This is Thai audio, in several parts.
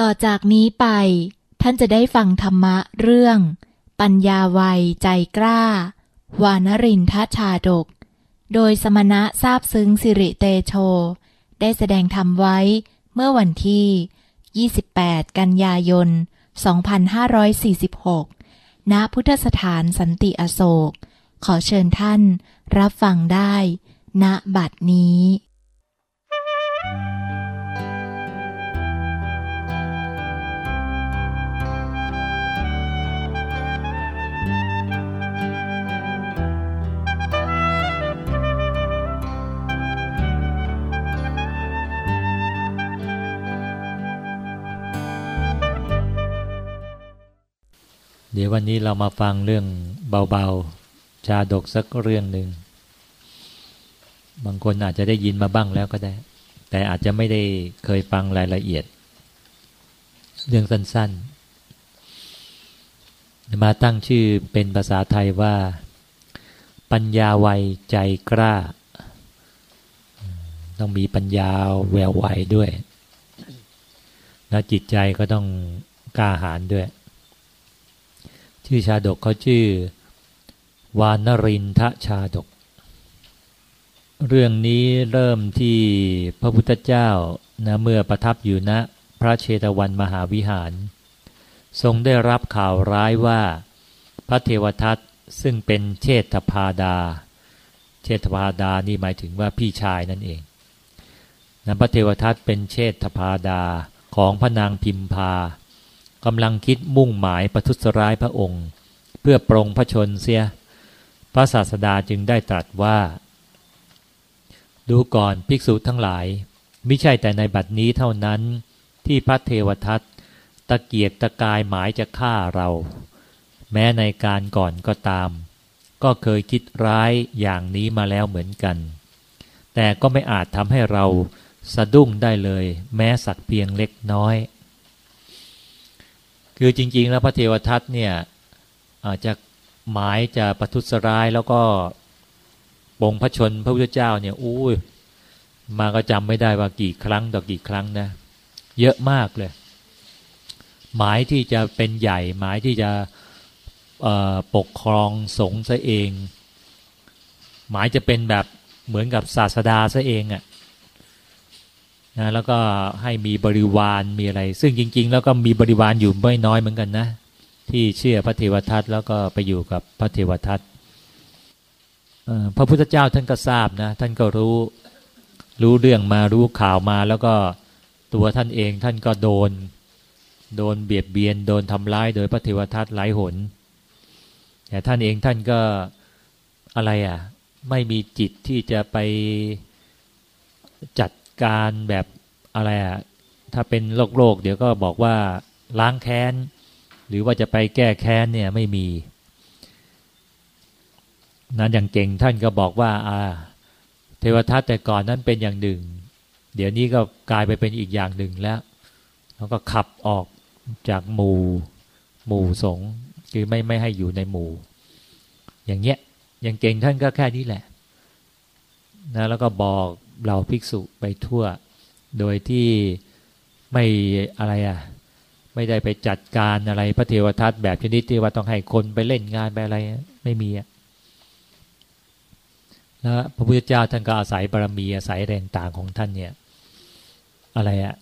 ต่อจากนี้ไป ท่านจะได้ฟังธรรมะเรื่อง ปัญญาวัยใจกล้า วานรินทชาดก โดยสมณะทราบซึ้งสิริเตโช ได้แสดงธรรมไว้เมื่อวันที่ 28 กันยายน 2546 ณ พุทธสถานสันติอโศก ขอเชิญท่านรับฟังได้ ณบัดนี้ เดี๋ยววันนี้เรามาฟังเรื่องเบาๆ ชาดกสักเรื่องหนึ่ง บางคนอาจจะได้ยินมาบ้างแล้วก็ได้ แต่อาจจะไม่ได้เคยฟังรายละเอียด เรื่องสั้นๆ มาตั้งชื่อเป็นภาษาไทยว่า ปัญญาไวใจกล้า ต้องมีปัญญาแววไวด้วย แล้วจิตใจก็ต้องกล้าหาญด้วย ชื่อชาดกเขาชื่อ วานรินทชาดก เรื่องนี้เริ่มที่พระพุทธเจ้านะเมื่อประทับอยู่ณนะพระเชตวันมหาวิหาร ทรงได้รับข่าวร้ายว่าพระเทวทัตซึ่งเป็นเชษฐพาดา เชษฐพาดานี่หมายถึงว่าพี่ชายนั่นเองนะพระเทวทัตเป็นเชษฐพาดาของพระนางพิมพา กำลังคิดมุ่งหมายประทุษร้ายพระองค์ เพื่อปรงพระชนเสีย พระศาสดาจึงได้ตรัสว่า ดูก่อนภิกษุทั้งหลาย ไม่ใช่แต่ในบัดนี้เท่านั้นที่พระเทวทัตตะเกียกตะกายหมายจะฆ่าเรา แม้ในการก่อนก็ตาม ก็เคยคิดร้ายอย่างนี้มาแล้วเหมือนกัน แต่ก็ไม่อาจทำให้เราสะดุ้งได้เลย แม้สักเพียงเล็กน้อย คือจริง ๆ แล้วพระเทวทัตเนี่ยอาจจะหมายจะประทุษร้ายแล้วก็ปงพระชนพระพุทธเจ้าเนี่ยอู้มาก็จำไม่ได้ว่ากี่ครั้งต่อกี่ครั้งนะ เยอะมากเลย หมายที่จะเป็นใหญ่ หมายที่จะปกครองสงฆ์ซะเอง หมายจะเป็นแบบเหมือนกับศาสดาซะเองอะ่ะ นะแล้วก็ให้มีบริวารมีอะไร ซึ่งจริง ๆ แล้วก็มีบริวารอยู่ไม่น้อยเหมือนกันนะ ที่เชื่อพระเทวทัตแล้วก็ไปอยู่กับพระเทวทัตพระพุทธเจ้าท่านก็ทราบนะ ท่านก็รู้รู้เรื่องมารู้ข่าวมา แล้วก็ตัวท่านเองท่านก็โดน โดนเบียดเบียน โดนทำร้ายโดยพระเทวทัตหลายหนแต่ท่านเองท่านก็อะไรอะ ไม่มีจิตที่จะไปจัด การแบบอะไรอะถ้าเป็นโรคโรคเดี๋ยวก็บอกว่าล้างแค้น หรือว่าจะไปแก้แค้นเนี่ยไม่มีนั้นอย่างเก่งท่านก็บอกว่าอ่าเทวทัตแต่ก่อนนั้นเป็นอย่างหนึ่ง เดี๋ยวนี้ก็กลายไปเป็นอีกอย่างหนึ่งแล้วแล้วก็ขับออกจากหมู่หมู่สงคือไม่ไม่ให้อยู่ในหมู่ อย่างเงี้ยอย่างเก่งท่านก็แค่นี้แหละนะแล้วก็บอก เราภิกษุไปทั่ว โดยที่ไม่อะไรอะ ไม่ได้ไปจัดการอะไรพระเทวทัตแบบชนิดที่ว่าต้องให้คนไปเล่นงานไปอะไร ไม่มีอะแล้วพระพุทธเจ้าท่านก็อาศัยบารมีอาศัยแรงต่างของท่านเนี่ย อะไรอะ่ะ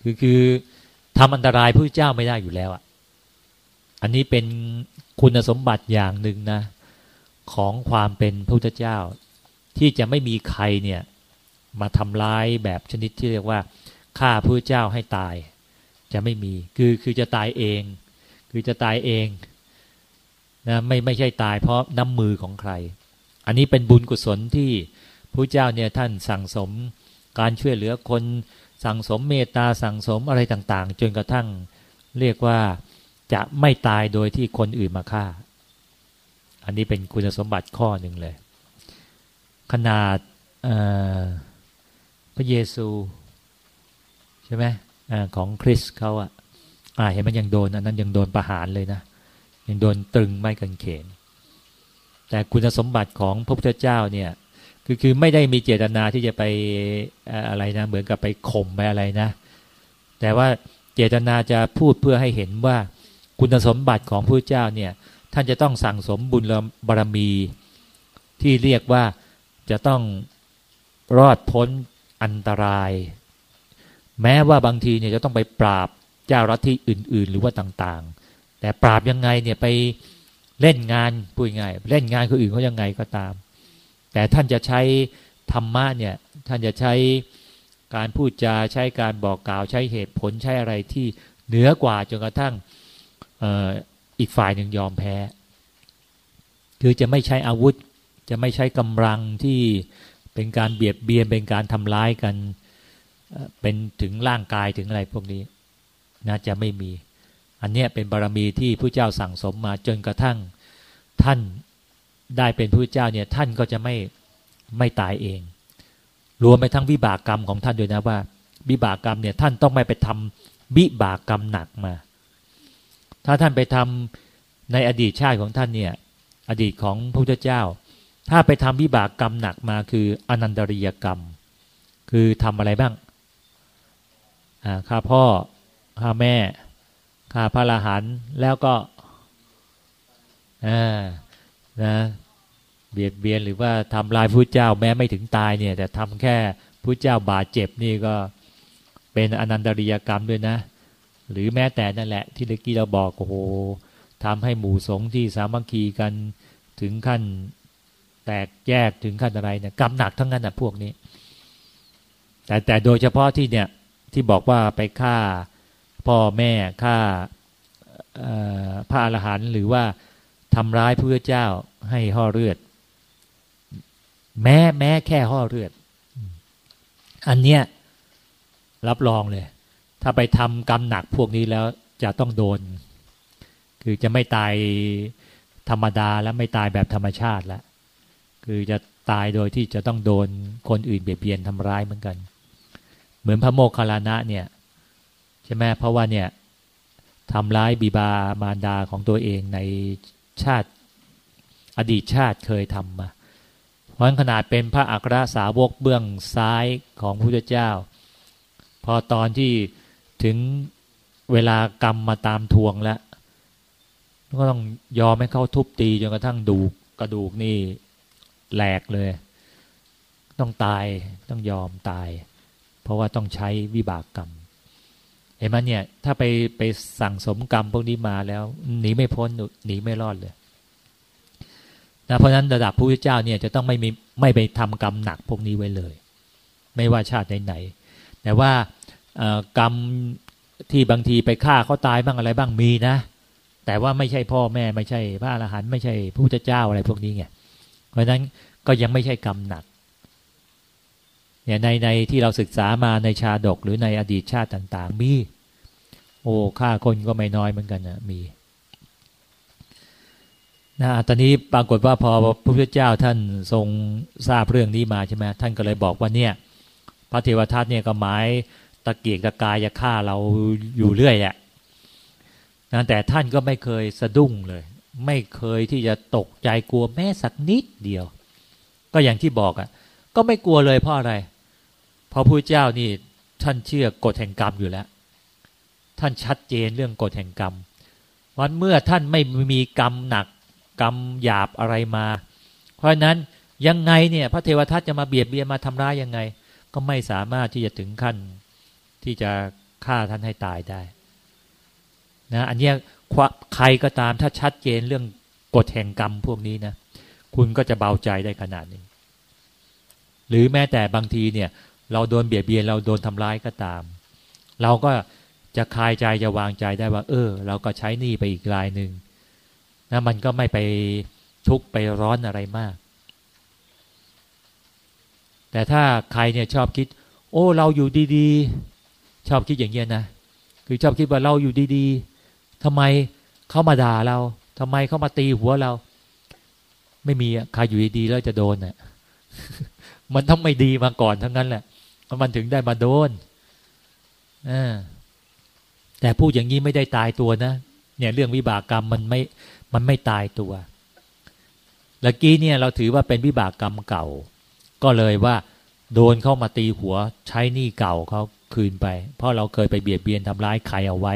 คือคือทำอันตรายพระเจ้าไม่ได้อยู่แล้วอะอันนี้เป็นคุณสมบัติอย่างหนึ่งนะ ของความเป็นพระพุทธเจ้า ที่จะไม่มีใครเนี่ย มาทำร้ายแบบชนิดที่เรียกว่าฆ่าพระเจ้าให้ตาย จะไม่มีคือคือจะตายเอง คือจะตายเองนะไม่ไม่ใช่ตายเพราะน้ำมือของใคร อันนี้เป็นบุญกุศลที่พระเจ้าเนี่ยท่านสั่งสมการช่วยเหลือคนสั่งสมเมตตาสั่งสมอะไรต่างๆ จนกระทั่งเรียกว่าจะไม่ตายโดยที่คนอื่นมาฆ่า อันนี้เป็นคุณสมบัติข้อหนึ่งเลย ขนาดเอ่อ พระเยซูใช่ไหมอของคริสเขาอะอ่าเห็นมันยังโดนอันนั้นยังโดนประหารเลยนะยังโดนตรึงไม้กางเขน แต่คุณสมบัติของพระพุทธเจ้าเนี่ยคือคือไม่ได้มีเจตนาที่จะไปอะไรนะเหมือนกับไปข่มไปอะไรนะ แต่ว่าเจตนาจะพูดเพื่อให้เห็นว่าคุณสมบัติของพระเจ้าเนี่ยท่านจะต้องสั่งสมบุญบารมีที่เรียกว่าจะต้องรอดพ้น อันตราย แม้ว่าบางทีเนี่ยจะต้องไปปราบเจ้ารัฐที่อื่น ๆ หรือว่าต่างๆ แต่ปราบยังไงเนี่ยไปเล่นงานพูดง่ายเล่นงานคนอื่นเขายังไงก็ตาม แต่ท่านจะใช้ธรรมะเนี่ยท่านจะใช้การพูดจาใช้การบอกกล่าวใช้เหตุผลใช้อะไรที่เหนือกว่าจนกระทั่งอีกฝ่ายหนึ่งยอมแพ้ คือจะไม่ใช้อาวุธ จะไม่ใช้กำลังที่ เป็นการเบียดเบียนเป็นการทำร้ายกันเป็นถึงร่างกายถึงอะไรพวกนี้นะจะไม่มี อันนี้เป็นบารมีที่พระเจ้าสั่งสมมาจนกระทั่งท่านได้เป็นพระเจ้าเนี่ยท่านก็จะไม่ไม่ตายเอง รวมไปทั้งวิบากกรรมของท่านด้วยนะว่าวิบากกรรมเนี่ยท่านต้องไม่ไปทำวิบากกรรมหนักมา ถ้าท่านไปทำในอดีตชาติของท่านเนี่ยอดีตของพระพุทธเจ้า ถ้าไปทำวิบากกรรมหนักมาคืออนันตริยกรรม คือทำอะไรบ้างฆ่าพ่อฆ่าแม่ฆ่าพระรหันแล้วก็นะเบียดเบียนหรือว่าทำลายพระเจ้าแม้ไม่ถึงตายเนี่ย แต่ทำแค่พระเจ้าบาดเจ็บนี่ก็เป็นอนันตริยกรรมด้วยนะ หรือแม้แต่นั่นแหละ ที่เมื่อกี้เราบอกโอ้โหทำให้หมู่สงฆ์ที่สามัคคีกันถึงขั้น แตกแยกถึงขั้นอะไรเนี่ยกรรมหนักทั้งนั้นนะพวกนี้ แต่แต่โดยเฉพาะที่เนี่ยที่บอกว่าไปฆ่าพ่อแม่ฆ่าพระอรหันต์หรือว่าทำร้ายพระเจ้าให้ห่อเลือด แม้แม้แค่ห่อเลือด อันเนี้ยรับรองเลย ถ้าไปทำกรรมหนักพวกนี้แล้วจะต้องโดน คือจะไม่ตายธรรมดาแล้วไม่ตายแบบธรรมชาติแล้ว คือจะตายโดยที่จะต้องโดนคนอื่นเบียดเบียนทำร้ายเหมือนกัน เหมือนพระโมคคัลลานะเนี่ยใช่ไหมเพราะว่าเนี่ยทำร้ายบิบามารดาของตัวเองในชาติอดีตชาติเคยทำมาเพราะขนาดเป็นพระอัครสาวกเบื้องซ้ายของพระพุทธเจ้า พอตอนที่ถึงเวลากรรมมาตามทวงแล้วก็ต้องยอมให้เขาทุบตีจนกระทั่งดูกระดูกนี่ แหลกเลย ต้องตายต้องยอมตาย เพราะว่าต้องใช้วิบากกรรมเห็นไหมเนี่ย ถ้าไปไปสั่งสมกรรมพวกนี้มาแล้วหนีไม่พ้นหนีไม่รอดเลยนะเพราะนั้นระดับพระพุทธเจ้าเนี่ยจะต้องไม่มีไม่ไปทำกรรมหนักพวกนี้ไว้เลย ไม่ว่าชาติไหนๆแต่ว่ากรรมที่บางทีไปฆ่าเขาตายบ้างอะไรบ้างมีนะ แต่ว่าไม่ใช่พ่อแม่ไม่ใช่พระอรหันต์ไม่ใช่พระพุทธเจ้าอะไรพวกนี้ไง เพราะนั้นก็ยังไม่ใช่กรรมหนักเนี่ยในในที่เราศึกษามาในชาดกหรือในอดีตชาติต่าง ๆ มี โอ้ฆ่าคนก็ไม่น้อยเหมือนกันนะมีนะตอนนี้ปรากฏว่าพอพระพุทธเจ้าท่านทรงทราบเรื่องนี้มาใช่ไหมท่านก็เลยบอกว่าเนี่ย พระเทวทัตเนี่ยก็หมายตะเกียกตะกายจะฆ่าเราอยู่เรื่อยแหละนะแต่ท่านก็ไม่เคยสะดุ้งเลย ไม่เคยที่จะตกใจกลัวแม้สักนิดเดียว ก็อย่างที่บอกอะ่ะ ก็ไม่กลัวเลยเพราะอะไร เพราะพระเจ้านี่ท่านเชื่อกฎแห่งกรรมอยู่แล้ว ท่านชัดเจนเรื่องกฎแห่งกรรม วันเมื่อท่านไม่มีกรรมหนัก กรรมหยาบอะไรมา เพราะนั้นยังไงเนี่ยพระเทวทัตจะมาเบียดเบียนมาทำร้ายยังไง ก็ไม่สามารถที่จะถึงขั้นที่จะฆ่าท่านให้ตายได้นะอันนี้ ใครก็ตามถ้าชัดเจนเรื่องกฎแห่งกรรมพวกนี้นะ คุณก็จะเบาใจได้ขนาดนี้ หรือแม้แต่บางทีเนี่ย เราโดนเบียดเบียนเราโดนทำร้ายก็ตาม เราก็จะคลายใจจะวางใจได้ว่า เออ เราก็ใช้หนี้ไปอีกรายหนึ่งนะมันก็ไม่ไปทุกข์ไปร้อนอะไรมาก แต่ถ้าใครเนี่ยชอบคิด โอ้ เราอยู่ดีๆ ชอบคิดอย่างเงี้ยนะ คือชอบคิดว่าเราอยู่ดีๆ ทำไมเขามาด่าเราทำไมเขามาตีหัวเรา ไม่มีใครอยู่ดีๆแล้วจะโดนอะมันต้องไม่ดีมาก่อนทั้งนั้นแหละมันถึงได้มาโดนอแต่พูดอย่างนี้ไม่ได้ตายตัวนะเนี่ย เรื่องวิบากกรรมมันไม่ มันไม่ตายตัวเมื่อกี้เนี่ยเราถือว่าเป็นวิบากกรรมเก่า ก็เลยว่า โดนเข้ามาตีหัว ใช้หนี้เก่าเขาคืนไป เพราะเราเคยไปเบียดเบียนทำร้ายใครเอาไว้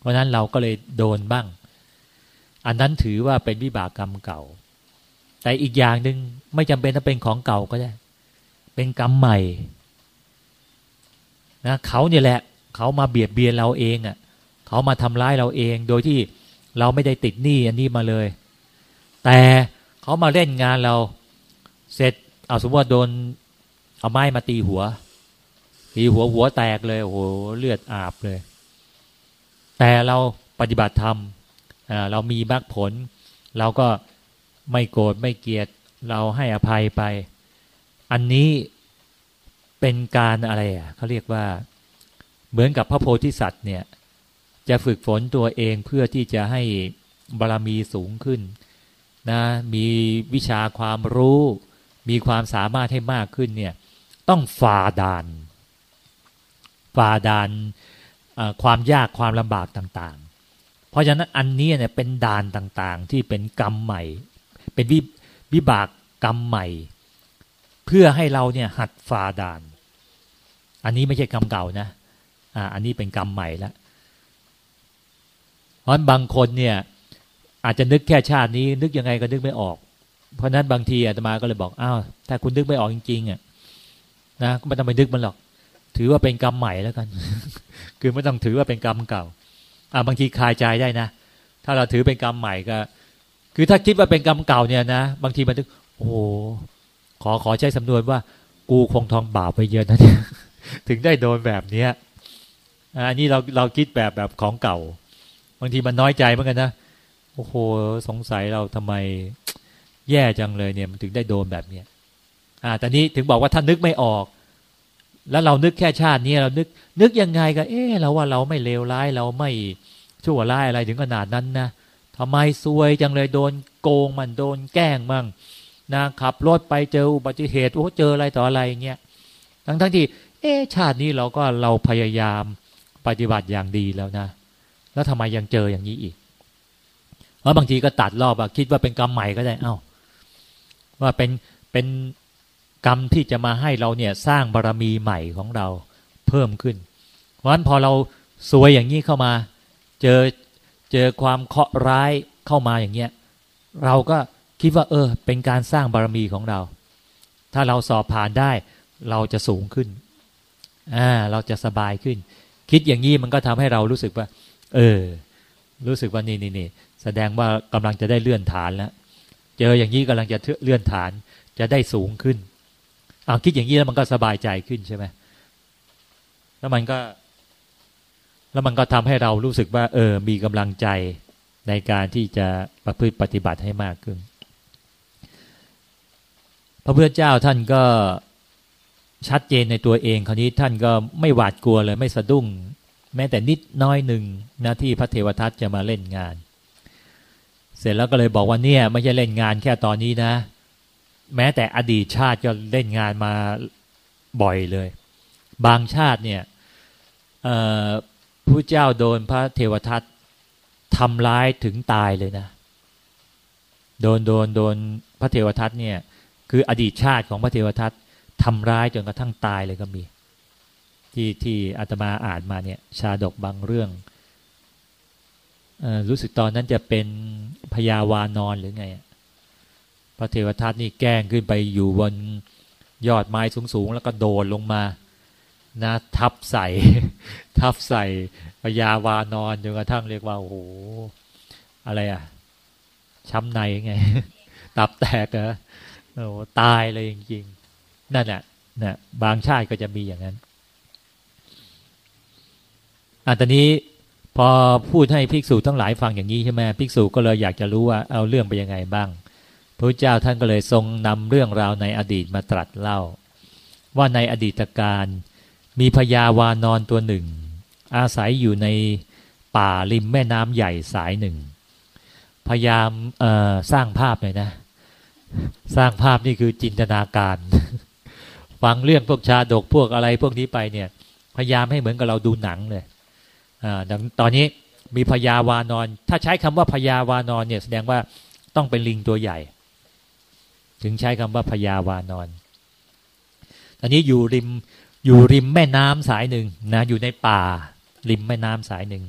เพราะนั้นเราก็เลยโดนบ้าง อันนั้นถือว่าเป็นวิบากกรรมเก่า แต่อีกอย่างหนึ่งไม่จำเป็นต้องเป็นของเก่าก็ได้ เป็นกรรมใหม่นะเขาเนี่ยแหละ เขามาเบียดเบียนเราเองอะ่ะ เขามาทำร้ายเราเอง โดยที่เราไม่ได้ติดหนี้อันนี้มาเลย แต่เขามาเล่นงานเรา เสร็จเอาสมมติว่าโดนเอาไม้มาตีหัว ตีหัวหัวแตกเลยโอ้โหเลือดอาบเลย แต่เราปฏิบัติธรรมเรามีมรรคผล เราก็ไม่โกรธไม่เกลียด เราให้อภัยไป อันนี้เป็นการอะไรอะเขาเรียกว่าเหมือนกับพระโพธิสัตว์เนี่ย จะฝึกฝนตัวเองเพื่อที่จะให้บารมีสูงขึ้นนะมีวิชาความรู้ มีความสามารถให้มากขึ้นเนี่ย ต้องฝ่าด่าน ฝ่าด่าน ความยากความลำบากต่างๆ เพราะฉะนั้นอันนี้เนี่ยเป็นด่านต่างๆ ที่เป็นกรรมใหม่ เป็นวิวิบากกรรมใหม่ เพื่อให้เราเนี่ยหัดฝ่าด่าน อันนี้ไม่ใช่กรรมเก่านะอ่าอันนี้เป็นกรรมใหม่แล้วเพราะบางคนเนี่ยอาจจะนึกแค่ชาตินี้ นึกยังไงก็นึกไม่ออก เพราะนั้นบางทีอาตมาก็เลยบอกอ้าวถ้าคุณนึกไม่ออกจริงๆอะนะก็ไม่ต้องไปนึกมันหรอก ถือว่าเป็นกรรมใหม่แล้วกัน คือไม่ต้องถือว่าเป็นกรรมเก่า อ่าบางทีคลายใจได้นะ ถ้าเราถือเป็นกรรมใหม่ก็ คือถ้าคิดว่าเป็นกรรมเก่าเนี่ยนะ บางทีมันถึงโอ้โห ขอขอใช้สำนวนว่า กูคงทองบาปไปเยอะนะเนี่ย ถึงได้โดนแบบเนี้ยอันนี้เราเราคิดแบบแบบของเก่า บางทีมันน้อยใจเหมือนกันนะ โอ้โห สงสัยเราทำไมแย่จังเลยเนี่ย มันถึงได้โดนแบบเนี้ย อ่าแต่นี้ถึงบอกว่าถ้านึกไม่ออก แล้วเรานึกแค่ชาตินี้เรานึกนึกยังไงก็เออเราว่าเราไม่เลวร้ายเราไม่ชั่วร้ายอะไรถึงขนาดนั้นนะทำไมซวยจังเลยโดนโกงมันโดนแกล้งมั่งนะขับรถไปเจออุบัติเหตุโอ้เจออะไรต่ออะไรเงี้ยทั้งทั้งที่ เออชาตินี้เราก็เราพยายามปฏิบัติอย่างดีแล้วนะ แล้วทำไมยังเจออย่างนี้อีกเพราะบางทีก็ตัดรอบอะคิดว่าเป็นกรรมใหม่ก็ได้ เอา้าว่าเป็นเป็น กรรมที่จะมาให้เราเนี่ยสร้างบารรมีใหม่ของเราเพิ่มขึ้น เพราะฉะนั้นพอเราสวยอย่างนี้เข้ามา เจอเจอความเคราะห์ร้ายเข้ามาอย่างเงี้ยเราก็คิดว่า เออ เป็นการสร้างบารรมีของเรา ถ้าเราสอบผ่านได้ เราจะสูงขึ้นอ่าเราจะสบายขึ้น คิดอย่างนี้มันก็ทำให้เรารู้สึกว่า เออ รู้สึกว่านี่นี่นี่แสดงว่ากำลังจะได้เลื่อนฐานแล้ว เจออย่างนี้กำลังจะเลื่อนฐานจะได้สูงขึ้น เอาคิดอย่างนี้แล้วมันก็สบายใจขึ้นใช่ไหมแล้วมันก็ แล้วมันก็ทำให้เรารู้สึกว่า เออ มีกำลังใจในการที่จะประพฤติปฏิบัติให้มากขึ้น พระพุทธเจ้าท่านก็ชัดเจนในตัวเองคราวนี้ท่านก็ไม่หวาดกลัวเลยไม่สะดุ้ง แม้แต่นิดน้อยหนึ่งนะที่พระเทวทัตจะมาเล่นงาน เสร็จแล้วก็เลยบอกว่าเนี่ย ไม่ใช่เล่นงานแค่ตอนนี้นะ แม้แต่อดีตชาติก็เล่นงานมาบ่อยเลย บางชาติเนี่ยผู้เจ้าโดนพระเทวทัตทำร้ายถึงตายเลยนะ โดนโดนโดนพระเทวทัตเนี่ย คืออดีตชาติของพระเทวทัตทำร้ายจนกระทั่งตายเลยก็มี ที่ที่อาตมาอ่านมาเนี่ย ชาดกบางเรื่องอรู้สึกตอนนั้นจะเป็นพยาวานอนหรือไง พระเทวทัตนี่แกล้งขึ้นไปอยู่บนยอดไม้สูงๆ แล้วก็โดดลงมานะทับใส่ ทับใส่พยาวานอนจนกระทั่งเรียกว่าโอ้โหอะไรอะ ช้ำในไง ตับแตกเหรอโอ้ตายเลยจริงๆ นั่นแหละนะบางชาติก็จะมีอย่างนั้นอันตอนนี้พอพูดให้ภิกษุทั้งหลายฟังอย่างนี้ใช่ไหมภิกษุก็เลยอยากจะรู้ว่าเอาเรื่องไปยังไงบ้าง พระเจ้าท่านก็เลยทรงนำเรื่องราวในอดีตมาตรัสเล่า ว่าในอดีตการมีพญาวานอนตัวหนึ่ง อาศัยอยู่ในป่าริมแม่น้ำใหญ่สายหนึ่ง พยายามสร้างภาพหน่อยนะ สร้างภาพนี่คือจินตนาการ ฟังเรื่องพวกชาดกพวกอะไรพวกนี้ไปเนี่ย พยายามให้เหมือนกับเราดูหนังเลยดังตอนนี้มีพญาวานอน ถ้าใช้คำว่าพญาวานอนเนี่ยแสดงว่าต้องเป็นลิงตัวใหญ่ ถึงใช้คำว่าพยาวานอนตอนนี้อยู่ริมอยู่ริมแม่น้ำสายหนึ่งนะอยู่ในป่า ริมแม่น้ำสายหนึ่ง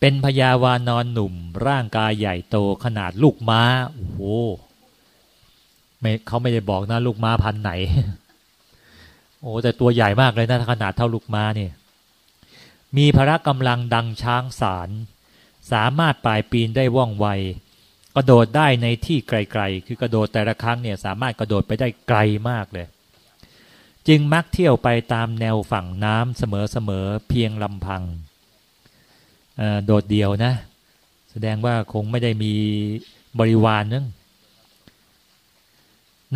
เป็นพญาวานอนหนุ่ม ร่างกายใหญ่โตขนาดลูกม้าโอ้โหไม่เขาไม่ได้บอกนะลูกม้าพันไหน โอ้แต่ตัวใหญ่มากเลยนะขนาดเท่าลูกม้าเนี่ย มีพละกำลังดังช้างสาร สามารถปลายปีนได้ว่องไว กระโดดได้ในที่ไกลๆ คือกระโดดแต่ละครั้งเนี่ยสามารถกระโดดไปได้ไกลมากเลย จึงมักเที่ยวไปตามแนวฝั่งน้ำเสมอๆเพียงลำพัง โดดเดียวนะ แสดงว่าคงไม่ได้มีบริวารนึง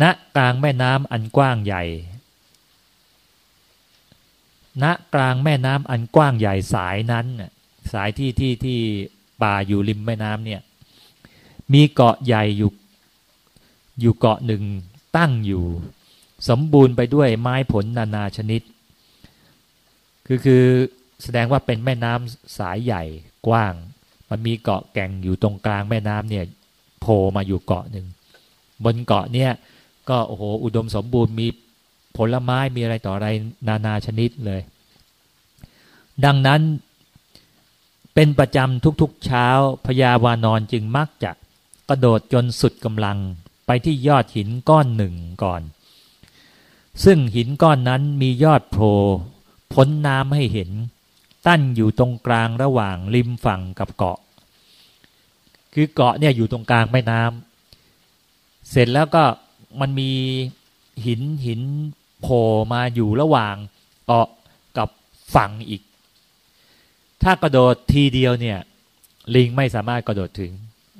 ณกลางแม่น้ำอันกว้างใหญ่ณกลางแม่น้ำอันกว้างใหญ่สายนั้น สายที่ที่ที่ป่าอยู่ริมแม่น้ำเนี่ย มีเกาะใหญ่อยู่อยู่เกาะหนึ่งตั้งอยู่ สมบูรณ์ไปด้วยไม้ผลนานาชนิด คือคือแสดงว่าเป็นแม่น้ำสายใหญ่กว้าง มันมีเกาะแก่งอยู่ตรงกลางแม่น้ำเนี่ยโผล่มาอยู่เกาะหนึ่งบนเกาะเนี่ยก็โอ้โหอุดมสมบูรณ์มีผลไม้มีอะไรต่ออะไรนานาชนิดเลย ดังนั้นเป็นประจำทุกๆเช้าพญาวานอนจึงมักจะ กระโดดจนสุดกำลังไปที่ยอดหินก้อนหนึ่งก่อน ซึ่งหินก้อนนั้นมียอดโผล่พ้นน้ำให้เห็น ตั้นอยู่ตรงกลางระหว่างริมฝั่งกับเกาะ คือเกาะเนี่ยอยู่ตรงกลางแม่น้ำเสร็จแล้วก็มันมีหินหินโผล่มาอยู่ระหว่างเกาะกับฝั่งอีก ถ้ากระโดดทีเดียวเนี่ย ลิงไม่สามารถกระโดดถึง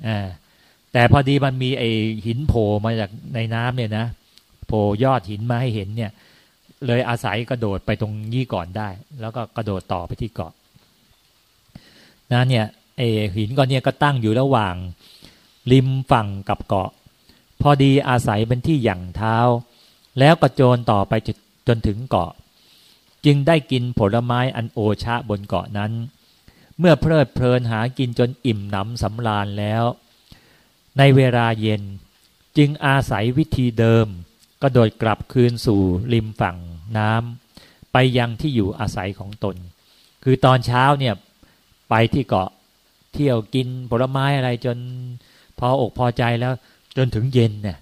อ่า แต่พอดีมันมีไอหินโผล่มาจากในน้ำเนี่ยนะโผล่ยอดหินมาให้เห็นเนี่ย เลยอาศัยกระโดดไปตรงนี้ก่อนได้ แล้วก็กระโดดต่อไปที่เกาะนะเนี่ยไอหินก้อนนี้ก็ตั้งอยู่ระหว่างริมฝั่งกับเกาะ พอดีอาศัยเป็นที่หยั่งเท้า แล้วกระโจนต่อไปจนถึงเกาะ จึงได้กินผลไม้อันโอชะบนเกาะนั้น เมื่อเพลิดเพลินหากินจนอิ่มหนำสำราญแล้ว ในเวลาเย็นจึงอาศัยวิธีเดิมกระโดดกลับคืนสู่ริมฝั่งน้ำไปยังที่อยู่อาศัยของตน คือตอนเช้าเนี่ยไปที่เกาะเที่ยวกินผลไม้อะไรจนพออกพอใจแล้ว จนถึงเย็นเนี่ย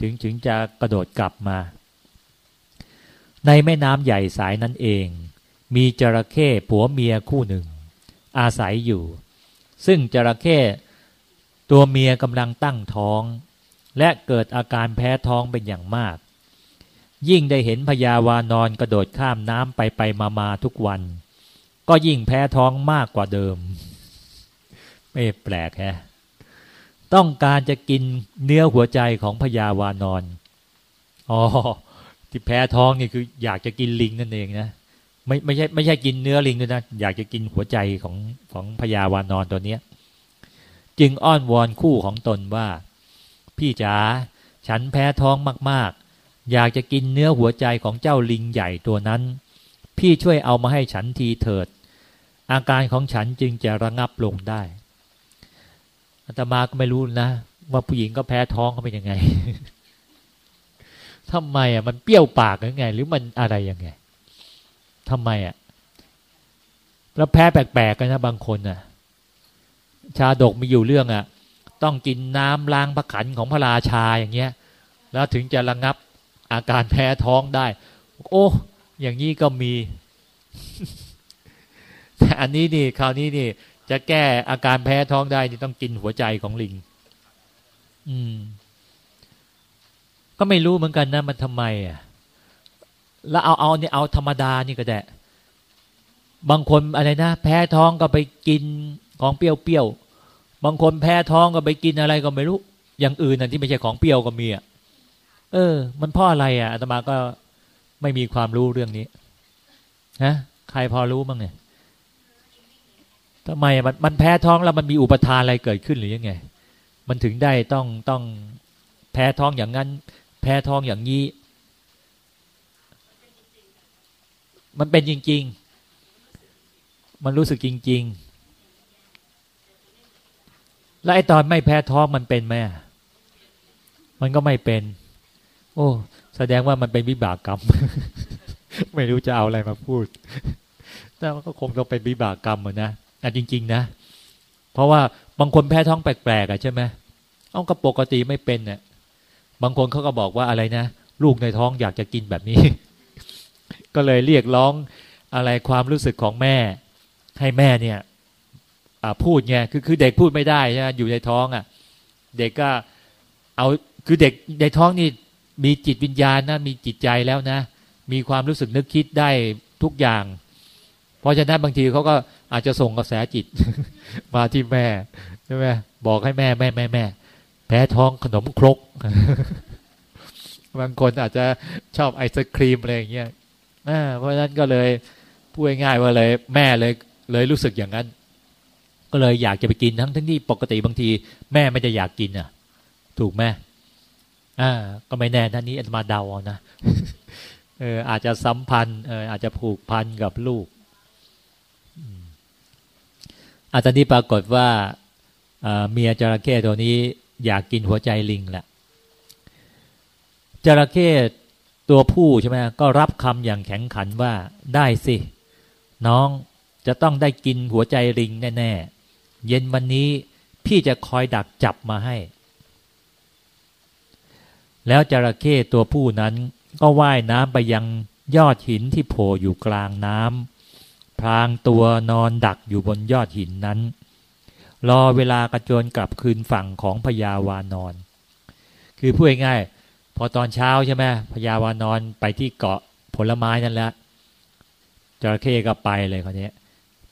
ถึงถึงจะกระโดดกลับมา ในแม่น้ำใหญ่สายนั้นเอง มีจระเข้ผัวเมียคู่หนึ่ง อาศัยอยู่ ซึ่งจระเข้ ตัวเมียกำลังตั้งท้อง และเกิดอาการแพ้ท้องเป็นอย่างมาก ยิ่งได้เห็นพญาวานอนกระโดดข้ามน้ำไปไปมามาทุกวัน ก็ยิ่งแพ้ท้องมากกว่าเดิม ไม่แปลกแฮะต้องการจะกินเนื้อหัวใจของพญาวานอนอ๋อที่แพ้ท้องนี่คือ อยากจะกินลิงนั่นเองนะไม่ไม่ใช่ไม่ใช่กินเนื้อลิงด้วยนะอยากจะกินหัวใจของของพญาวานอนตัวเนี้ย จึงอ้อนวอนคู่ของตนว่า พี่จ๋าฉันแพ้ท้องมากๆ อยากจะกินเนื้อหัวใจของเจ้าลิงใหญ่ตัวนั้น พี่ช่วยเอามาให้ฉันทีเถิด อาการของฉันจึงจะระงับลงได้อาตมาก็ไม่รู้นะ ว่าผู้หญิงก็แพ้ท้องเขาเป็นยังไงทำไมอะมันเปรี้ยวปากยังไง หรือมันอะไรยังไงทำไมอะแล้วแพ้แปลกๆกันนะบางคนอะ ชาดกมีอยู่เรื่องอะ่ะ ต้องกินน้ำล้างพระขันของพระราชาอย่างเงี้ย แล้วถึงจะระงับอาการแพ้ท้องได้ โอ้ อย่างนี้ก็มี แต่อันนี้นี่คราวนี้นี่ จะแก้อาการแพ้ท้องได้นี่ต้องกินหัวใจของลิง อืม ก็ไม่รู้เหมือนกันนะมันทำไมอะ แล้วเอาเอาเนี่ยเอาธรรมดานี่ก็ได้บางคนอะไรนะแพ้ท้องก็ไปกิน ของเปรี้ยวๆบางคนแพ้ท้องก็ไปกินอะไรก็ไม่รู้ อย่างอื่นน่ะที่ไม่ใช่ของเปรี้ยวก็มีอะเออ มันเพราะอะไรอะอาตมาก็ไม่มีความรู้เรื่องนี้นะใครพอรู้บ้างไงทำไมมันมันแพ้ท้องแล้วมันมีอุปทานอะไรเกิดขึ้นหรือยังไง มันถึงได้ต้องต้องแพ้ท้องอย่างนั้น แพ้ท้องอย่างนี้ มันเป็นจริง ๆ มันรู้สึกจริง ๆ แล้วไอ้ตอนไม่แพ้ท้องมันเป็นไหมมันก็ไม่เป็น โอ้ แสดงว่ามันเป็นวิบากกรรม ไม่รู้จะเอาอะไรมาพูด แต่ก็คงต้องเป็นวิบากกรรมนะอะจริง ๆ นะ เพราะว่าบางคนแพ้ท้องแปลกๆอะใช่ไหมเอาก็ปกติไม่เป็นเนี่ยบางคนเขาก็บอกว่าอะไรนะ ลูกในท้องอยากจะกินแบบนี้ ก็เลยเรียกร้องอะไรความรู้สึกของแม่ ให้แม่เนี่ย พูดไงคือคือเด็กพูดไม่ได้นะอยู่ในท้องอะ เด็กก็เอาคือเด็กในท้องนี่มีจิตวิญญาณนะมีจิตใจแล้วนะ มีความรู้สึกนึกคิดได้ทุกอย่าง เพราะฉะนั้นบางทีเขาก็อาจจะส่งกระแสจิต มาที่แม่ใช่ไหมบอกให้แม่แม่แม่แม่แพ้ท้องขนมครกบางคนอาจจะชอบไอศครีมอะไรอย่างเงี้ยเพราะฉะนั้นก็เลยพูดง่ายว่าเลย แม่เลย เลยรู้สึกอย่างนั้น ก็เลยอยากจะไปกินทั้งทั้งที่ปกติบางที แม่ไม่จะอยากกินอะ ถูกไหมอ่า ก็ไม่แน่ท่านนี้อาจมาเดาเอานะเอออาจจะสัมพันธ์เอออาจจะผูกพันกับลูกอาตอนนี้ปรากฏว่าเมียจระเข้ตัวนี้อยากกินหัวใจลิงแหละจระเข้ตัวผู้ใช่ไหมก็รับคำอย่างแข็งขันว่าได้สิ น้องจะต้องได้กินหัวใจลิงแน่ๆ เย็นวันนี้พี่จะคอยดักจับมาให้ แล้วจระเข้ตัวผู้นั้นก็ว่ายน้ำไปยังยอดหินที่โผล่อยู่กลางน้ำพรางตัวนอนดักอยู่บนยอดหินนั้น รอเวลากระโจนกลับคืนฝั่งของพญาวานอน คือพูดง่ายพอตอนเช้าใช่ไหมพญาวานอนไปที่เกาะผลไม้นั่นแหละจระเข้ก็ไปเลยคนนี้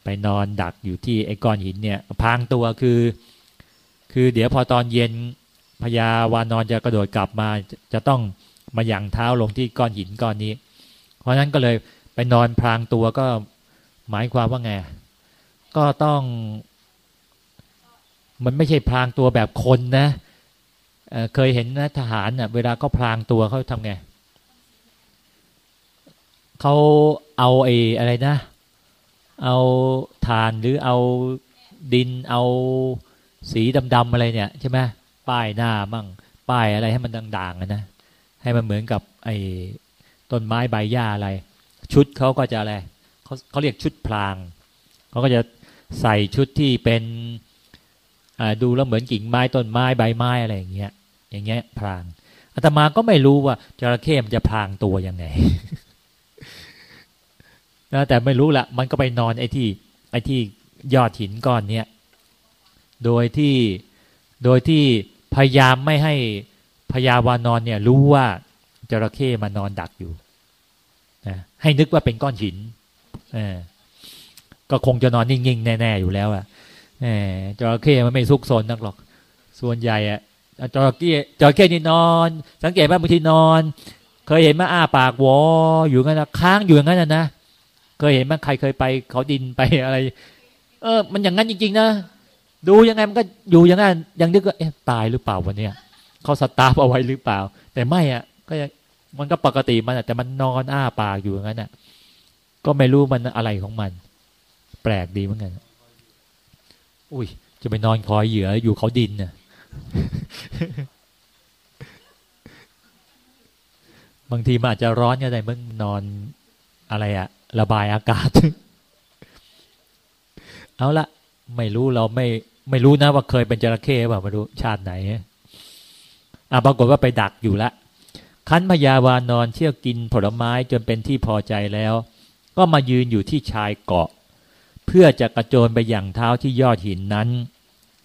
ไปนอนดักอยู่ที่ไอ้ก้อนหินเนี่ยพางตัวคือ คือเดี๋ยวพอตอนเย็นพญาวานอนจะกระโดดกลับมาจะต้องมาหยั่งเท้าลงที่ก้อนหินก้อนนี้ เพราะนั้นก็เลยไปนอนพรางตัวก็หมายความว่าไง ก็ต้อง มันไม่ใช่พรางตัวแบบคนนะเเคยเห็นนะทหารเน่ะ เวลาเขาพรางตัวเขาทำไงเขาเอาไอ้อะไรนะ เอาฐานหรือเอาดินเอาสีดำๆอะไรเนี่ยใช่ไหมป้ายหน้ามั่งป้ายอะไรให้มันด่างๆนะให้มันเหมือนกับไอ้ต้นไม้ใบหญ้าอะไร ชุดเขาก็จะอะไรเขาเขาเรียกชุดพลางเขาก็จะใส่ชุดที่เป็นดูแล้วเหมือนกิ่งไม้ต้นไม้ใบไม้อะไรอย่างเงี้ยอย่างเงี้ยพลางอาตมาก็ไม่รู้ว่าจระเข้มันจะพลางตัวยังไง นะแต่ไม่รู้ละมันก็ไปนอนไอ้ที่ไอ้ที่ยอดหินก้อนเนี้ยโดยที่โดยที่พยายามไม่ให้พญาวานอนเนี่ย รู้ว่าจระเข้มานอนดักอยู่นะให้นึกว่าเป็นก้อนหินอก็คงจะนอนนิ่งๆ แน่ ๆ อยู่แล้วอะจระเข้มันไม่ซุกซนนักหรอก ส่วนใหญ่อะจระเข้จระเข้นี่นอน สังเกตว่าบางทีนอน เคยเห็นมาอ้าปากวออยู่งั้นนะค้างอยู่งนั้นนะ เคยเห็นมาใครเคยไปเขาดินไปอะไร เออ มันอย่างนั้นจริงๆนะดูยังไงมันก็อยู่อย่างนั้นยังนึกว่าเอ๊ะตายหรือเปล่าวันเนี้ยเขาสตาร์ฟเอาไว้หรือเปล่า แต่ไม่อะ ก็มันก็ปกติมันแต่มันนอนอ้าปากอยู่อย่างนั้นอะ ก็ไม่รู้มันอะไรของมัน แปลกดีเหมือนกันอุ้ยจะไปนอนคอยเหยื่ออยู่เขาดินเนี่ยบางทีมันอาจจะร้อนก็ได้เมื่อนอนอะไรอะ ระบายอากาศ เอาละไม่รู้เราไม่ไม่รู้นะว่าเคยเป็นจระเข้ป่าไม่รู้ชาติไหนอะปรากฏว่าไปดักอยู่ละคันพยาวานอนเที่ยวกินผลไม้จนเป็นที่พอใจแล้ว ก็มายืนอยู่ที่ชายเกาะ เพื่อจะกระโจนไปอย่างเท้าที่ยอดหินนั้น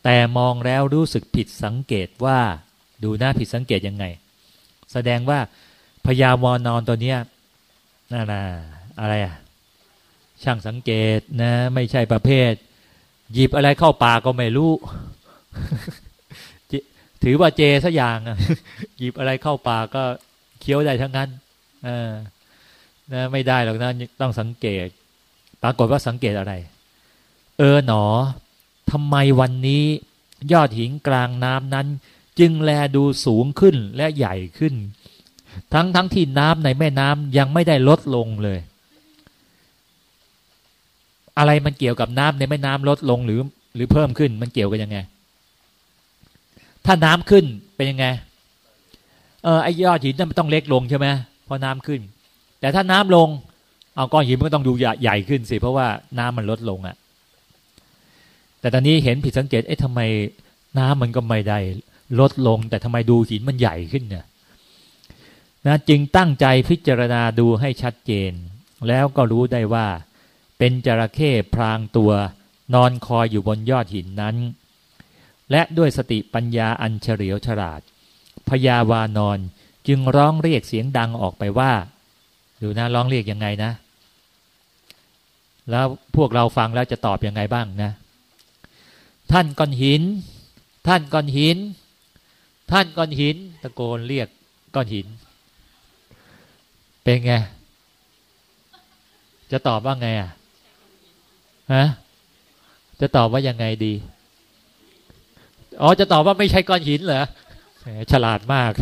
แต่มองแล้วรู้สึกผิดสังเกตว่า ดูหน้าผิดสังเกตยังไง แสดงว่าพยาวานอนตัวเนี้ยน่า อะไรอะ ช่างสังเกตนะ ไม่ใช่ประเภท หยิบอะไรเข้าปากก็ไม่รู้ ถือว่าเจสักอย่างหยิบอะไรเข้าปากก็เคี้ยวได้ทั้งนั้นอนะไม่ได้หรอกนะต้องสังเกต ปรากฏว่าสังเกตอะไร เออหนอทำไมวันนี้ ยอดหินกลางน้ำนั้น จึงแลดูสูงขึ้นและใหญ่ขึ้น ทั้งทั้งที่น้ำในแม่น้ำยังไม่ได้ลดลงเลย อะไรมันเกี่ยวกับน้ำในแม่น้ำลดลงหรือหรือเพิ่มขึ้นมันเกี่ยวกันยังไง ถ้าน้ำขึ้นเป็นยังไงเออไอ้ยอดหินนั่นมันต้องเล็กลงใช่ไหมพอน้ำขึ้น แต่ถ้าน้ำลง เอาก้อนหินมันก็ต้องดูใหญ่ขึ้นสิเพราะว่าน้ำมันลดลงอะ่ะ แต่ตอนนี้เห็นผิดสังเกตเอ๊ะทำไมน้ำมันก็ไม่ได้ลดลง แต่ทำไมดูหินมันใหญ่ขึ้นเนี่ยนะจึงตั้งใจพิจารณาดูให้ชัดเจน แล้วก็รู้ได้ว่า เป็นจระเข้พรางตัวนอนคอยอยู่บนยอดหินนั้น และด้วยสติปัญญาอันเฉลียวฉลาดพยาวานอนจึงร้องเรียกเสียงดังออกไปว่า ดูนะร้องเรียกยังไงนะ แล้วพวกเราฟังแล้วจะตอบยังไงบ้างนะ ท่านก้อนหิน ท่านก้อนหิน ท่านก้อนหิน ตะโกนเรียกก้อนหิน เป็นไง จะตอบว่าไงอะ ฮะจะตอบว่ายังไงดี อ๋อ จะตอบว่าไม่ใช่ก้อนหินเหรอฉลาดมาก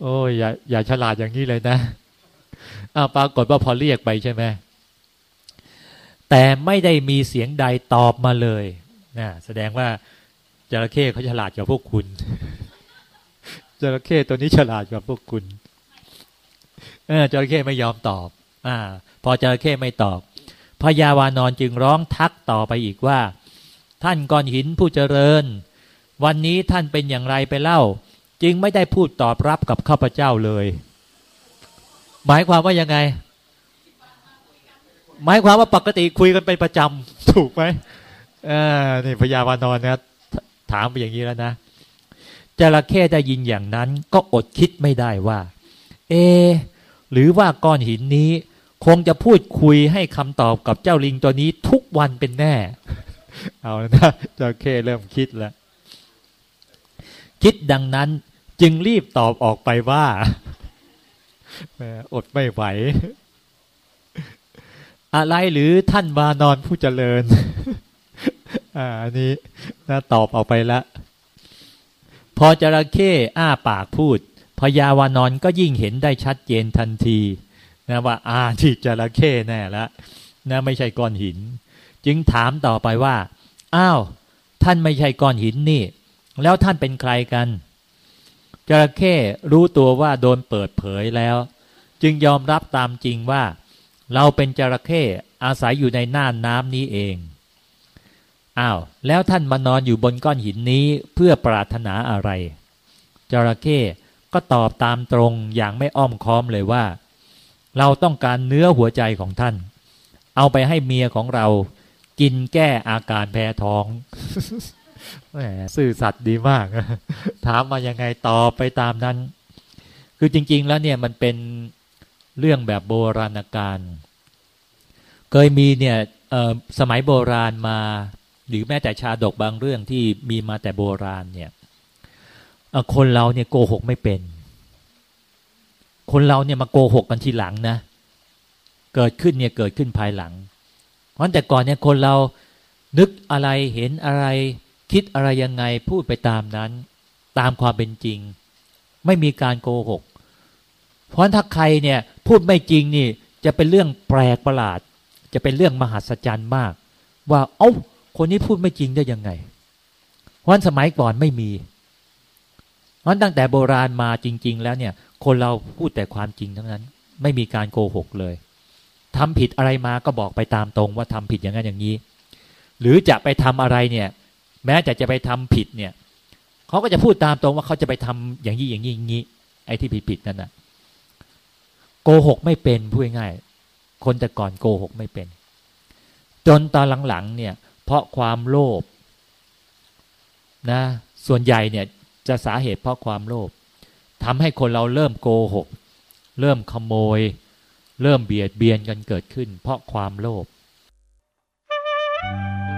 โอ้ยอย่าอย่าฉลาดอย่างนี้เลยนะอ้าวปรากฏว่าพอเรียกไปใช่ไหมแต่ไม่ได้มีเสียงใดตอบมาเลยนะแสดงว่าจระเข้เขาฉลาดกว่าพวกคุณจระเข้ตัวนี้ฉลาดกว่าพวกคุณ เออจระเข้ไม่ยอมตอบ อ่า พอจระเข้ไม่ตอบ พญาวานอนจึงร้องทักต่อไปอีกว่า ท่านก้อนหินผู้เจริญ วันนี้ท่านเป็นอย่างไรไปเล่า จึงไม่ได้พูดตอบรับกับข้าพเจ้าเลย หมายความว่ายังไง หมายความว่าปกติคุยกันเป็นประจำถูกไหมอ่านี่พญาวานอนนะถามไปอย่างนี้แล้วนะจระเข้ได้ยินอย่างนั้นก็อดคิดไม่ได้ว่า เอ หรือว่าก้อนหินนี้ คงจะพูดคุยให้คำตอบกับเจ้าลิงตัวนี้ทุกวันเป็นแน่ เอาแล้วนะจ้าเคเริ่มคิดแล้ว คิดดังนั้นจึงรีบตอบออกไปว่าอดไม่ไหว อะไรหรือท่านวานอนผู้เจริญ อ่าอันนี้น่าตอบออกไปละ พอจระเข้อ้าปากพูดพญาวานอนก็ยิ่งเห็นได้ชัดเจนทันที นะว่าอาที่จระเข้แน่แล้วนะไม่ใช่ก้อนหิน จึงถามต่อไปว่าอ้าวท่านไม่ใช่ก้อนหินนี่ แล้วท่านเป็นใครกันจระเข้รู้ตัวว่าโดนเปิดเผยแล้ว จึงยอมรับตามจริงว่า เราเป็นจระเข้อาศัยอยู่ในน่านน้ำนี้เองอ้าวแล้วท่านมานอนอยู่บนก้อนหินนี้เพื่อปรารถนาอะไรจระเข้ก็ตอบตามตรงอย่างไม่อ้อมค้อมเลยว่า เราต้องการเนื้อหัวใจของท่าน เอาไปให้เมียของเรา กินแก้อาการแพ้ท้องแหมซื่อสัตย์ดีมาก ถามมายังไงตอบไปตามนั้น คือจริง ๆ แล้วเนี่ยมันเป็นเรื่องแบบโบราณการเคยมีเนี่ยสมัยโบราณมา หรือแม้แต่ชาดกบางเรื่องที่มีมาแต่โบราณเนี่ยคนเราเนี่ยโกหกไม่เป็น คนเราเนี่ยมาโกหกกันทีหลังนะ เกิดขึ้นเนี่ยเกิดขึ้นภายหลัง เพราะแต่ก่อนเนี่ยคนเรานึกอะไรเห็นอะไร คิดอะไรยังไงพูดไปตามนั้น ตามความเป็นจริง ไม่มีการโกหก เพราะถ้าใครเนี่ยพูดไม่จริงนี่จะเป็นเรื่องแปลกประหลาด จะเป็นเรื่องมหัศจรรย์มาก ว่าเอา้าคนนี้พูดไม่จริงได้ยังไง เพราะสมัยก่อนไม่มีเพราะตั้งแต่โบราณมาจริง ๆ แล้วเนี่ย คนเราพูดแต่ความจริงทั้งนั้น ไม่มีการโกหกเลยทำผิดอะไรมาก็บอกไปตามตรงว่าทำผิดอย่างนั้นอย่างนี้ หรือจะไปทำอะไรเนี่ย แม้แต่จะไปทำผิดเนี่ยเขาก็จะพูดตามตรงว่าเขาจะไปทำอย่างนี้อย่างนี้อย่างนี้ไอ้ที่ผิดผิดนั่นนะโกหกไม่เป็นพูดง่ายคนแต่ก่อนโกหกไม่เป็น จนตอนหลังๆเนี่ย เพราะความโลภนะ ส่วนใหญ่เนี่ยจะสาเหตุเพราะความโลภ ทำให้คนเราเริ่มโกหก เริ่มขโมย เริ่มเบียดเบียนกันเกิดขึ้น เพราะความโลภ Thank you.